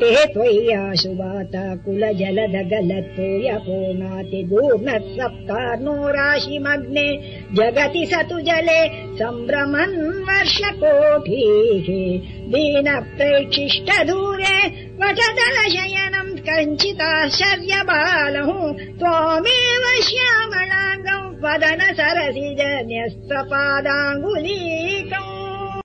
तेः त्वय्याशुवाता वाता कुल जल दगलत्वय को जगति स तु जले सम्भ्रमन् वर्षकोटीः दीन प्रेक्षिष्ट दूरे पटदल शयनम् कञ्चिताश्चर्यबालः त्वामेव श्यामलाङ्गम् वदन सरसि जन्यस्तपादाङ्गुली